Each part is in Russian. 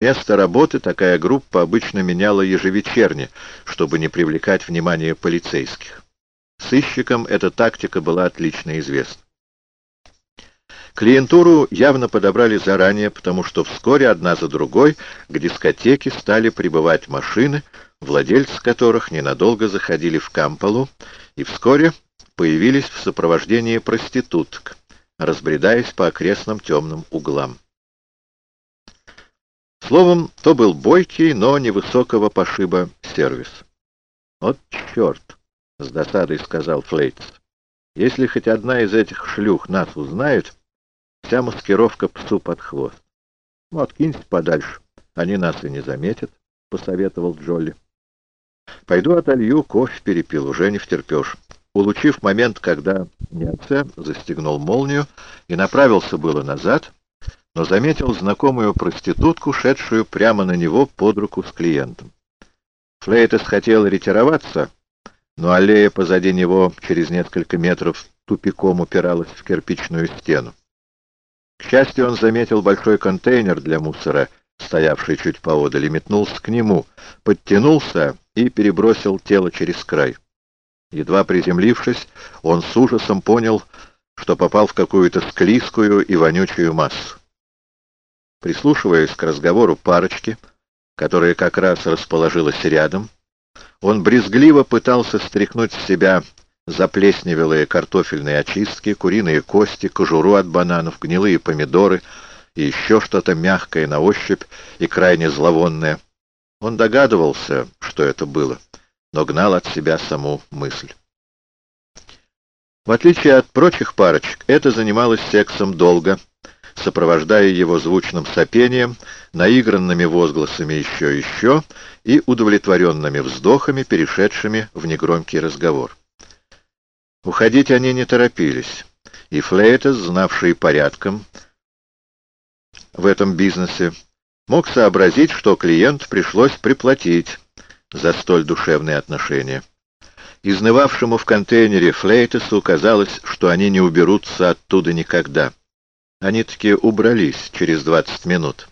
Место работы такая группа обычно меняла ежевечерне, чтобы не привлекать внимание полицейских. Сыщикам эта тактика была отлично известна. Клиентуру явно подобрали заранее, потому что вскоре одна за другой к дискотеке стали прибывать машины, владельцы которых ненадолго заходили в Кампалу и вскоре появились в сопровождении проституток, разбредаясь по окрестным темным углам. Словом, то был бойкий, но невысокого пошиба сервис. «Вот черт!» — с досадой сказал Флейтс. «Если хоть одна из этих шлюх нас узнает, вся маскировка псу под хвост. Ну, откинься подальше, они нас и не заметят», — посоветовал Джолли. «Пойду отолью, кофе перепил, уже не втерпешь». Улучив момент, когда Няце застегнул молнию и направился было назад, но заметил знакомую проститутку, шедшую прямо на него под руку с клиентом. Флейтес хотел ретироваться, но аллея позади него через несколько метров тупиком упиралась в кирпичную стену. К счастью, он заметил большой контейнер для мусора, стоявший чуть поодаль, и метнулся к нему, подтянулся и перебросил тело через край. Едва приземлившись, он с ужасом понял, что попал в какую-то склизкую и вонючую массу. Прислушиваясь к разговору парочки, которая как раз расположилась рядом, он брезгливо пытался стряхнуть с себя заплесневелые картофельные очистки, куриные кости, кожуру от бананов, гнилые помидоры и еще что-то мягкое на ощупь и крайне зловонное. Он догадывался, что это было но гнал от себя саму мысль. В отличие от прочих парочек, это занималось сексом долго, сопровождая его звучным сопением, наигранными возгласами «еще-еще» и удовлетворенными вздохами, перешедшими в негромкий разговор. Уходить они не торопились, и Флейтес, знавший порядком в этом бизнесе, мог сообразить, что клиент пришлось приплатить, за столь душевные отношения. Изнывавшему в контейнере Флейтесу казалось, что они не уберутся оттуда никогда. Они таки убрались через двадцать минут,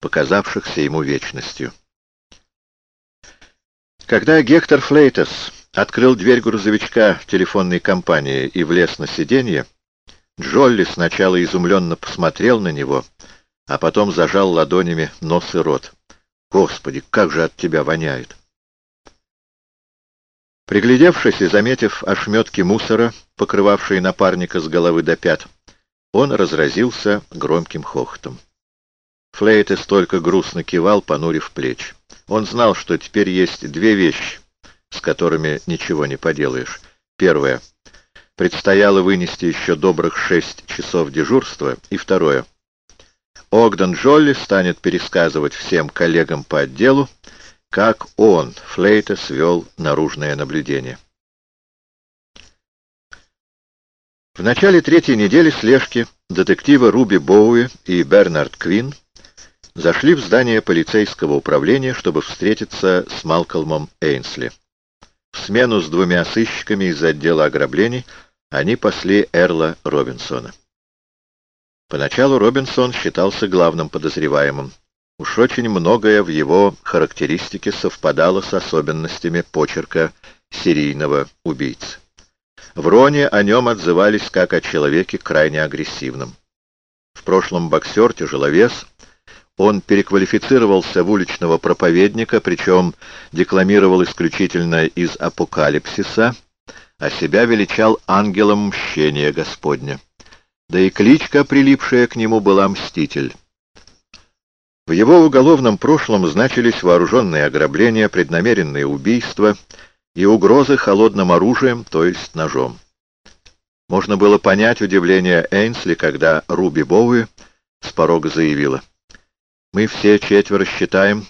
показавшихся ему вечностью. Когда Гектор Флейтес открыл дверь грузовичка телефонной компании и влез на сиденье, Джолли сначала изумленно посмотрел на него, а потом зажал ладонями нос и рот. «Господи, как же от тебя воняет!» Приглядевшись и заметив ошметки мусора, покрывавшие напарника с головы до пят, он разразился громким хохотом. Флейтес только грустно кивал, понурив плеч. Он знал, что теперь есть две вещи, с которыми ничего не поделаешь. Первое. Предстояло вынести еще добрых шесть часов дежурства. И второе. Огден Джолли станет пересказывать всем коллегам по отделу, как он, Флейта, свел наружное наблюдение. В начале третьей недели слежки детективы Руби Боуи и Бернард Квин зашли в здание полицейского управления, чтобы встретиться с Малкольмом Эйнсли. В смену с двумя сыщиками из отдела ограблений они пасли Эрла Робинсона. Поначалу Робинсон считался главным подозреваемым. Уж очень многое в его характеристике совпадало с особенностями почерка серийного убийцы. В Роне о нем отзывались как о человеке крайне агрессивном. В прошлом боксер, тяжеловес, он переквалифицировался в уличного проповедника, причем декламировал исключительно из апокалипсиса, а себя величал ангелом мщения Господня. Да и кличка, прилипшая к нему, была «Мститель». В его уголовном прошлом значились вооруженные ограбления, преднамеренные убийства и угрозы холодным оружием, то есть ножом. Можно было понять удивление Эйнсли, когда Руби Боуи с порога заявила. «Мы все четверо считаем,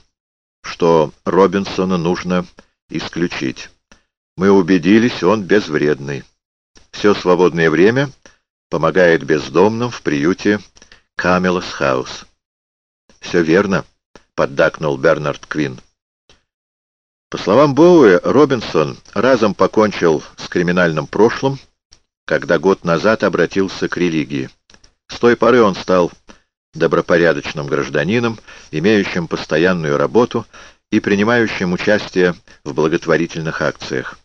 что Робинсона нужно исключить. Мы убедились, он безвредный. Все свободное время помогает бездомным в приюте Камелос Хаус. «Все верно», — поддакнул Бернард Квин. По словам Боуэ, Робинсон разом покончил с криминальным прошлым, когда год назад обратился к религии. С той поры он стал добропорядочным гражданином, имеющим постоянную работу и принимающим участие в благотворительных акциях.